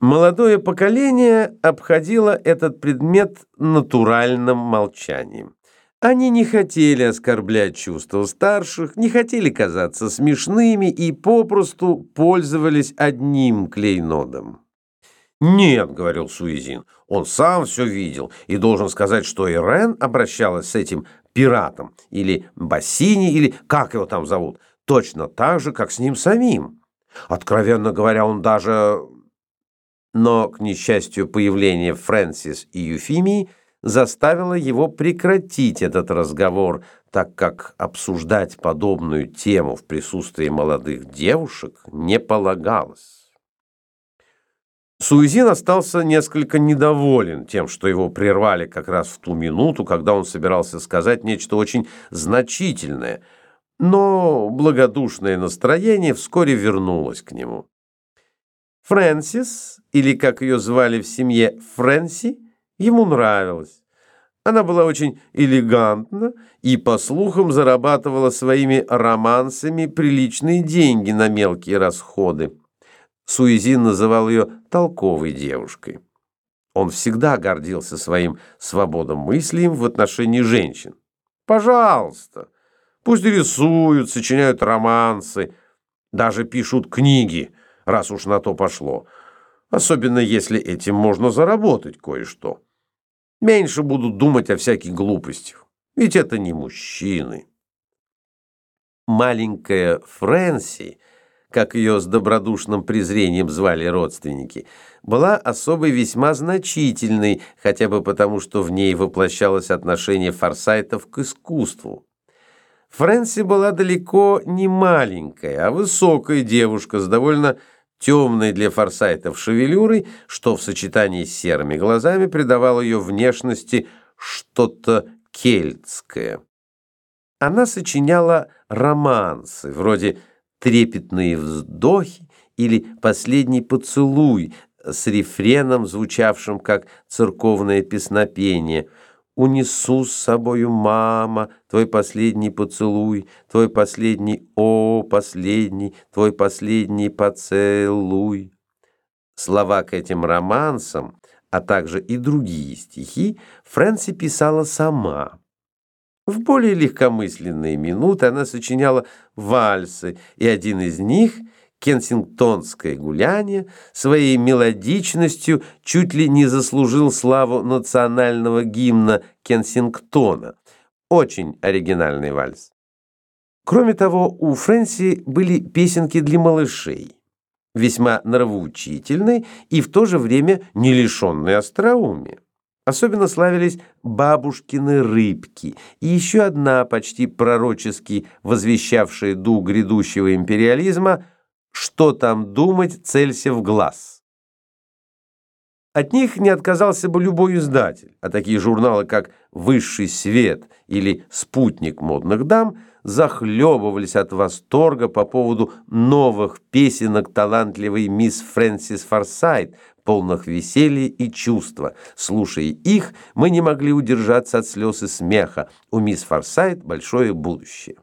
Молодое поколение обходило этот предмет натуральным молчанием. Они не хотели оскорблять чувства старших, не хотели казаться смешными и попросту пользовались одним клейнодом. «Нет», — говорил Суизин, — «он сам все видел и должен сказать, что Ирен обращалась с этим пиратом или Бассини, или как его там зовут, точно так же, как с ним самим. Откровенно говоря, он даже но, к несчастью, появление Фрэнсис и Юфимии заставило его прекратить этот разговор, так как обсуждать подобную тему в присутствии молодых девушек не полагалось. Суизин остался несколько недоволен тем, что его прервали как раз в ту минуту, когда он собирался сказать нечто очень значительное, но благодушное настроение вскоре вернулось к нему. Фрэнсис, или как ее звали в семье Фрэнси, ему нравилась. Она была очень элегантна и, по слухам, зарабатывала своими романсами приличные деньги на мелкие расходы. Суизин называл ее «толковой девушкой». Он всегда гордился своим свободомыслием в отношении женщин. «Пожалуйста, пусть рисуют, сочиняют романсы, даже пишут книги» раз уж на то пошло. Особенно если этим можно заработать кое-что. Меньше будут думать о всяких глупостях. Ведь это не мужчины. Маленькая Фрэнси, как ее с добродушным презрением звали родственники, была особой весьма значительной, хотя бы потому, что в ней воплощалось отношение форсайтов к искусству. Фрэнси была далеко не маленькая, а высокая девушка с довольно темной для форсайтов шевелюрой, что в сочетании с серыми глазами придавало ее внешности что-то кельтское. Она сочиняла романсы, вроде «Трепетные вздохи» или «Последний поцелуй» с рефреном, звучавшим как церковное песнопение – Унесу с собою, мама, твой последний поцелуй, твой последний, о, последний, твой последний поцелуй. Слова к этим романсам, а также и другие стихи Фрэнси писала сама. В более легкомысленные минуты она сочиняла вальсы, и один из них — кенсингтонское гуляние своей мелодичностью чуть ли не заслужил славу национального гимна Кенсингтона. Очень оригинальный вальс. Кроме того, у Фрэнси были песенки для малышей, весьма нравоучительные и в то же время не лишенные остроумия. Особенно славились бабушкины рыбки и еще одна почти пророчески возвещавшая дух грядущего империализма – что там думать, целься в глаз. От них не отказался бы любой издатель, а такие журналы, как «Высший свет» или «Спутник модных дам» захлебывались от восторга по поводу новых песенок талантливой мисс Фрэнсис Форсайт, полных веселья и чувства. Слушая их, мы не могли удержаться от слез и смеха. У мисс Форсайт большое будущее.